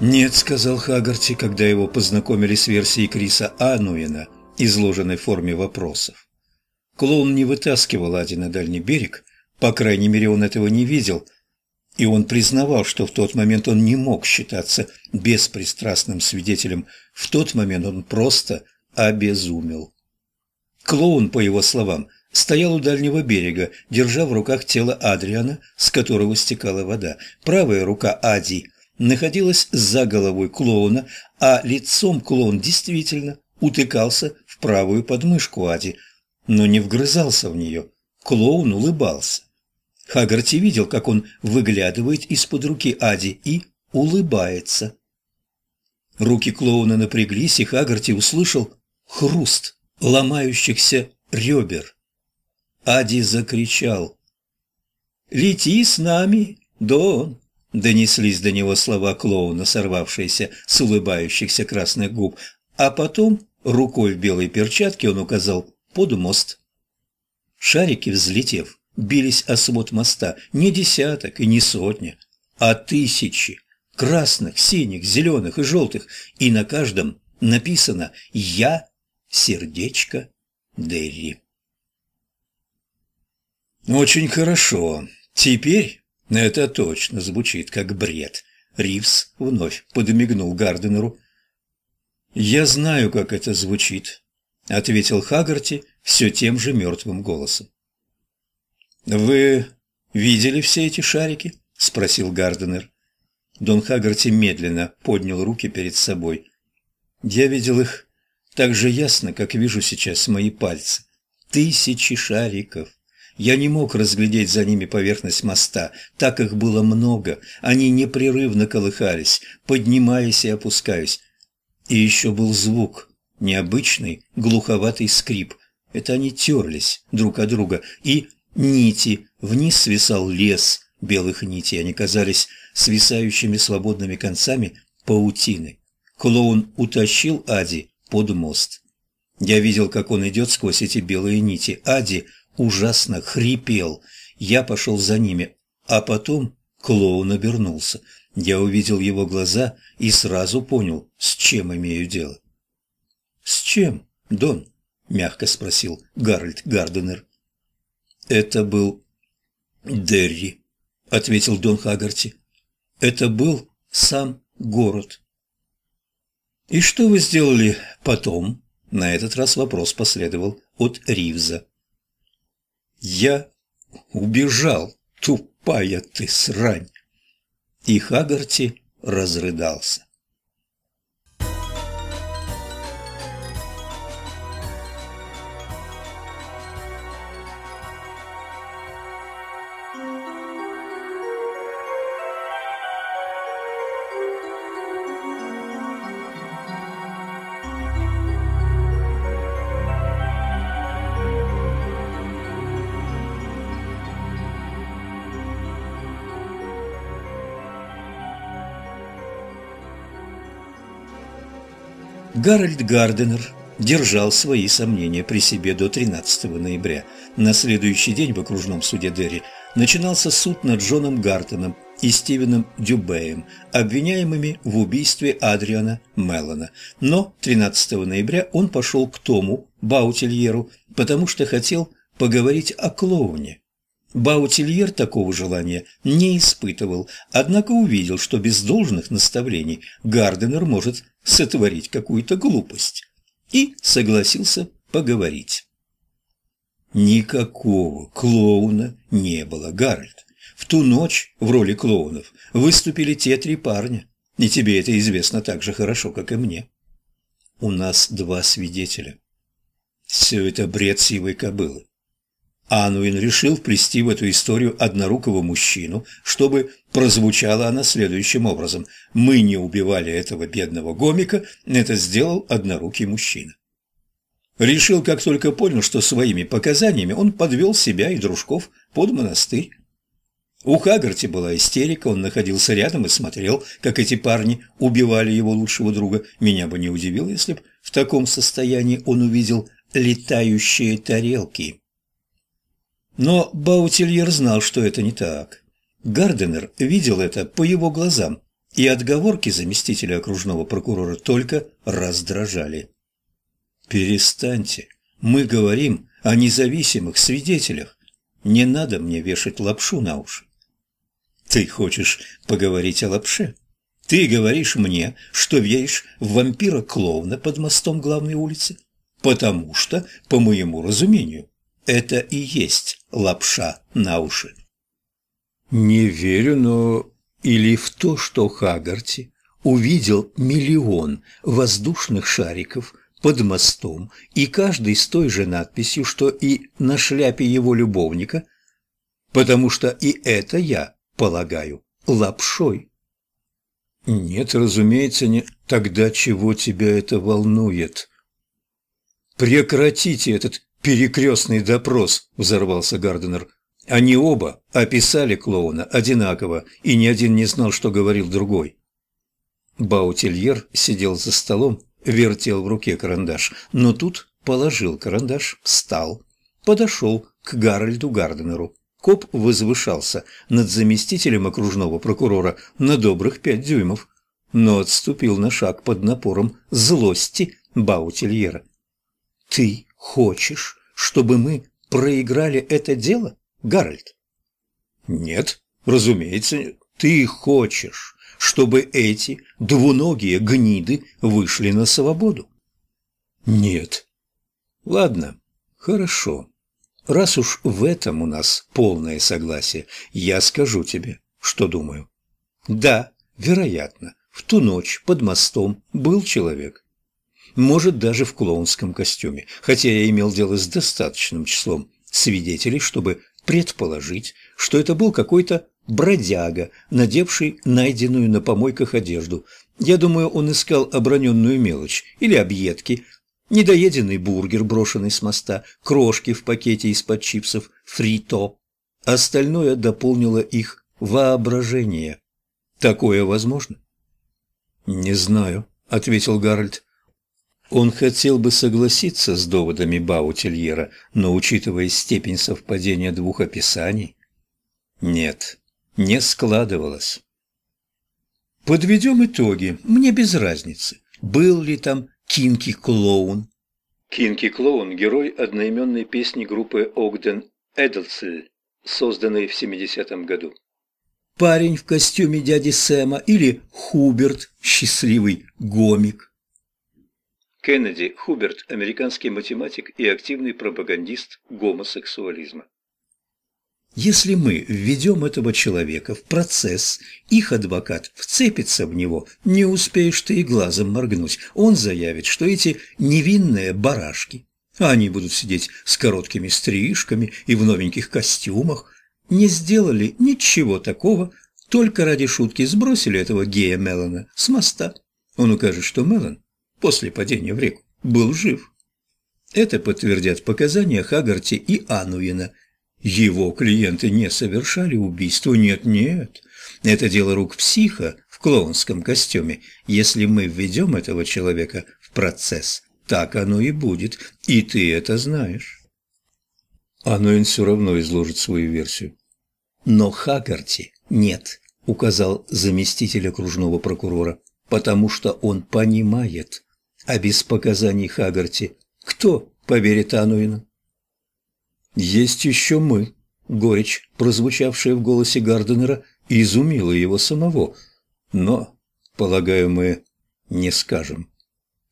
«Нет», — сказал Хагарти, когда его познакомили с версией Криса Ануина, изложенной в форме вопросов. Клоун не вытаскивал Ади на дальний берег, по крайней мере, он этого не видел, и он признавал, что в тот момент он не мог считаться беспристрастным свидетелем, в тот момент он просто обезумел. Клоун, по его словам, стоял у дальнего берега, держа в руках тело Адриана, с которого стекала вода. Правая рука Ади находилась за головой клоуна, а лицом клоун действительно утыкался в правую подмышку Ади, но не вгрызался в нее. Клоун улыбался. Хагарти видел, как он выглядывает из-под руки Ади и улыбается. Руки клоуна напряглись, и Хагарти услышал хруст ломающихся ребер. Ади закричал. «Лети с нами, Дон!» Донеслись до него слова клоуна, сорвавшиеся с улыбающихся красных губ, а потом рукой в белой перчатке он указал под мост. Шарики, взлетев, бились о свод моста не десяток и не сотня, а тысячи красных, синих, зеленых и желтых, и на каждом написано «Я сердечко Дерри». «Очень хорошо. Теперь это точно звучит как бред. Ривз вновь подмигнул Гарденеру. «Я знаю, как это звучит», — ответил Хагарти все тем же мертвым голосом. «Вы видели все эти шарики?» — спросил Гарденер. Дон Хагарти медленно поднял руки перед собой. «Я видел их так же ясно, как вижу сейчас мои пальцы. Тысячи шариков. Я не мог разглядеть за ними поверхность моста, так их было много, они непрерывно колыхались, поднимаясь и опускаясь. И еще был звук, необычный, глуховатый скрип. Это они терлись друг от друга, и нити, вниз свисал лес белых нитей, они казались свисающими свободными концами паутины. Клоун утащил Ади под мост. Я видел, как он идет сквозь эти белые нити. Ади – ужасно хрипел. Я пошел за ними, а потом клоун обернулся. Я увидел его глаза и сразу понял, с чем имею дело. «С чем, Дон?» – мягко спросил Гарольд Гарденер. «Это был Дерри», – ответил Дон Хагарти. «Это был сам город». «И что вы сделали потом?» На этот раз вопрос последовал от Ривза. Я убежал, тупая ты срань. И Хагарти разрыдался. Гарольд Гарденер держал свои сомнения при себе до 13 ноября. На следующий день в окружном суде Дерри начинался суд над Джоном Гартоном и Стивеном Дюбеем, обвиняемыми в убийстве Адриана Меллона. Но 13 ноября он пошел к Тому Баутильеру, потому что хотел поговорить о клоуне. Баутильер такого желания не испытывал, однако увидел, что без должных наставлений Гарденер может сотворить какую-то глупость, и согласился поговорить. Никакого клоуна не было, Гарольд. В ту ночь в роли клоунов выступили те три парня, и тебе это известно так же хорошо, как и мне. У нас два свидетеля. Все это бред сивой кобылы. Ануин решил вплести в эту историю однорукого мужчину, чтобы прозвучала она следующим образом. «Мы не убивали этого бедного гомика, это сделал однорукий мужчина». Решил, как только понял, что своими показаниями он подвел себя и дружков под монастырь. У Хагарти была истерика, он находился рядом и смотрел, как эти парни убивали его лучшего друга. Меня бы не удивило, если бы в таком состоянии он увидел летающие тарелки. Но Баутильер знал, что это не так. Гарденер видел это по его глазам и отговорки заместителя окружного прокурора только раздражали. «Перестаньте, мы говорим о независимых свидетелях. Не надо мне вешать лапшу на уши». «Ты хочешь поговорить о лапше?» Ты говоришь мне, что веришь в вампира-клоуна под мостом главной улицы? Потому что, по моему разумению, это и есть лапша на уши. Не верю, но или в то, что Хагарти увидел миллион воздушных шариков под мостом, и каждый с той же надписью, что и на шляпе его любовника, потому что и это я полагаю лапшой. Нет, разумеется, не. Тогда чего тебя это волнует? Прекратите этот перекрестный допрос, взорвался Гарденер. Они оба описали клоуна одинаково, и ни один не знал, что говорил другой. Баутильер сидел за столом, вертел в руке карандаш, но тут положил карандаш, встал, подошел к Гарольду Гарденеру. Коп возвышался над заместителем окружного прокурора на добрых пять дюймов, но отступил на шаг под напором злости Баутильера. «Ты хочешь, чтобы мы проиграли это дело, Гарольд?» «Нет, разумеется, ты хочешь, чтобы эти двуногие гниды вышли на свободу?» «Нет». «Ладно, хорошо». Раз уж в этом у нас полное согласие, я скажу тебе, что думаю. Да, вероятно, в ту ночь под мостом был человек. Может, даже в клоунском костюме, хотя я имел дело с достаточным числом свидетелей, чтобы предположить, что это был какой-то бродяга, надевший найденную на помойках одежду. Я думаю, он искал оброненную мелочь или объедки, недоеденный бургер, брошенный с моста, крошки в пакете из-под чипсов, фрито. Остальное дополнило их воображение. Такое возможно? «Не знаю», — ответил Гарольд. Он хотел бы согласиться с доводами Баутильера, но, учитывая степень совпадения двух описаний, нет, не складывалось. Подведем итоги. Мне без разницы, был ли там Кинки Клоун. Кинки Клоун – герой одноименной песни группы Огден Эдлсель, созданной в 70-м году. Парень в костюме дяди Сэма или Хуберт, счастливый гомик. Кеннеди Хуберт – американский математик и активный пропагандист гомосексуализма. Если мы введем этого человека в процесс, их адвокат вцепится в него, не успеешь ты и глазом моргнуть. Он заявит, что эти невинные барашки, а они будут сидеть с короткими стрижками и в новеньких костюмах, не сделали ничего такого, только ради шутки сбросили этого гея Мелана с моста. Он укажет, что Мелан после падения в реку был жив. Это подтвердят показания Хагарти и Ануина – его клиенты не совершали убийство, нет-нет. Это дело рук психа в клоунском костюме. Если мы введем этого человека в процесс, так оно и будет, и ты это знаешь. Ануин все равно изложит свою версию. Но Хагарти нет, указал заместитель окружного прокурора, потому что он понимает, а без показаний Хагарти кто поверит Ануину? «Есть еще мы», — горечь, прозвучавшая в голосе Гарденера, изумила его самого. «Но, полагаю, мы не скажем».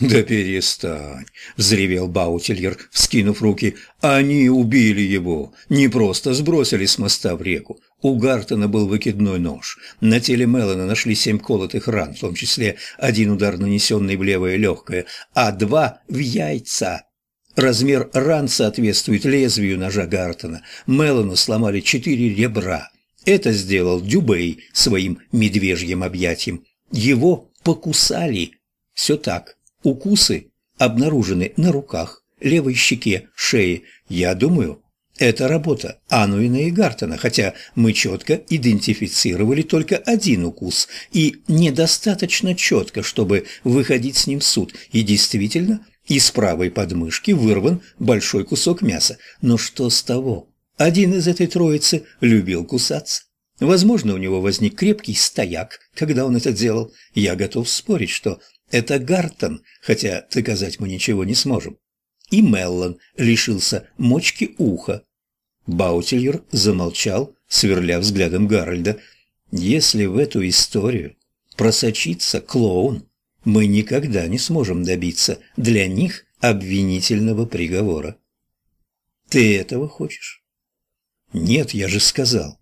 «Да перестань!» – взревел Баутильер, вскинув руки. «Они убили его! Не просто сбросили с моста в реку. У Гартона был выкидной нож. На теле Мелана нашли семь колотых ран, в том числе один удар, нанесенный в левое легкое, а два в яйца. Размер ран соответствует лезвию ножа Гартона. Мелану сломали четыре ребра. Это сделал Дюбей своим медвежьим объятием. Его покусали. Все так. Укусы обнаружены на руках, левой щеке, шее. Я думаю, это работа Ануина и Гартона, хотя мы четко идентифицировали только один укус и недостаточно четко, чтобы выходить с ним в суд. И действительно, из правой подмышки вырван большой кусок мяса. Но что с того? Один из этой троицы любил кусаться. Возможно, у него возник крепкий стояк, когда он это делал. Я готов спорить, что это Гартон, хотя доказать мы ничего не сможем. И Меллон лишился мочки уха. Баутильер замолчал, сверля взглядом Гарольда. Если в эту историю просочится клоун, мы никогда не сможем добиться для них обвинительного приговора. Ты этого хочешь? Нет, я же сказал.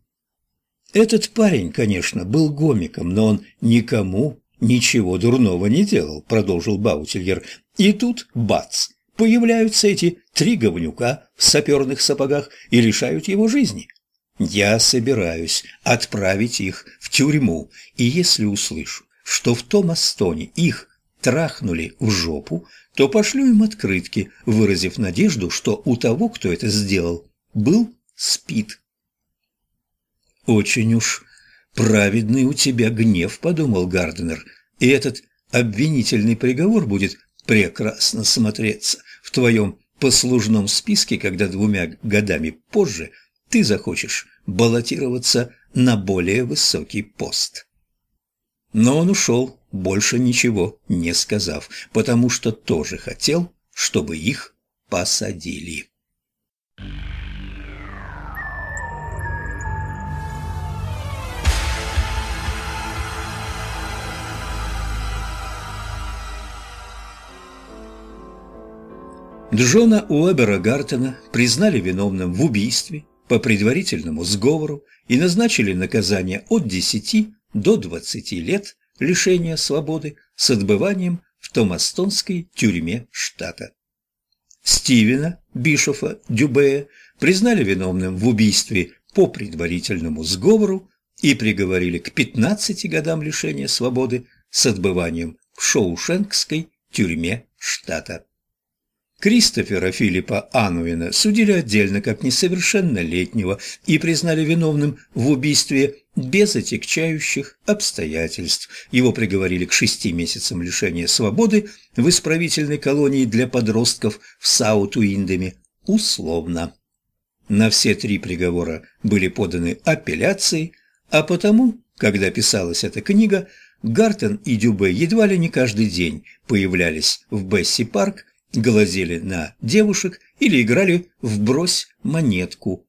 Этот парень, конечно, был гомиком, но он никому ничего дурного не делал, продолжил Баутильер. И тут бац! Появляются эти три говнюка в саперных сапогах и лишают его жизни. Я собираюсь отправить их в тюрьму, и если услышу, что в том Астоне их трахнули в жопу, то пошлю им открытки, выразив надежду, что у того, кто это сделал, был спит. «Очень уж праведный у тебя гнев», — подумал Гарднер, — «и этот обвинительный приговор будет прекрасно смотреться в твоем послужном списке, когда двумя годами позже ты захочешь баллотироваться на более высокий пост». Но он ушел, больше ничего не сказав, потому что тоже хотел, чтобы их посадили. Джона Уэбера Гартена признали виновным в убийстве по предварительному сговору и назначили наказание от 10 до 20 лет лишения свободы с отбыванием в Томастонской тюрьме штата. Стивена Бишофа Дюбея признали виновным в убийстве по предварительному сговору и приговорили к 15 годам лишения свободы с отбыванием в Шоушенкской тюрьме штата. Кристофера Филиппа Ануина судили отдельно как несовершеннолетнего и признали виновным в убийстве без отягчающих обстоятельств. Его приговорили к шести месяцам лишения свободы в исправительной колонии для подростков в Саут-Уиндеме условно. На все три приговора были поданы апелляции, а потому, когда писалась эта книга, Гартен и Дюбе едва ли не каждый день появлялись в Бесси-парк глазели на девушек или играли в «брось монетку».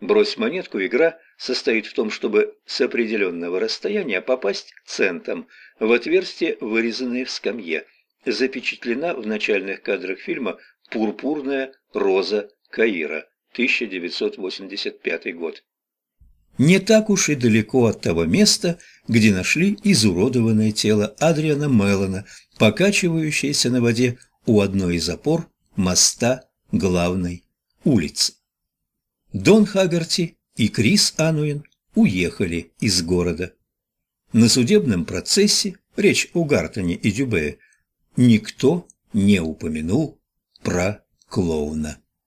«Брось монетку» игра состоит в том, чтобы с определенного расстояния попасть центом в отверстие, вырезанное в скамье. Запечатлена в начальных кадрах фильма «Пурпурная роза Каира», 1985 год. Не так уж и далеко от того места, где нашли изуродованное тело Адриана Меллона, покачивающееся на воде у одной из опор моста главной улицы. Дон Хагарти и Крис Ануин уехали из города. На судебном процессе, речь о Гартоне и Дюбе, никто не упомянул про клоуна.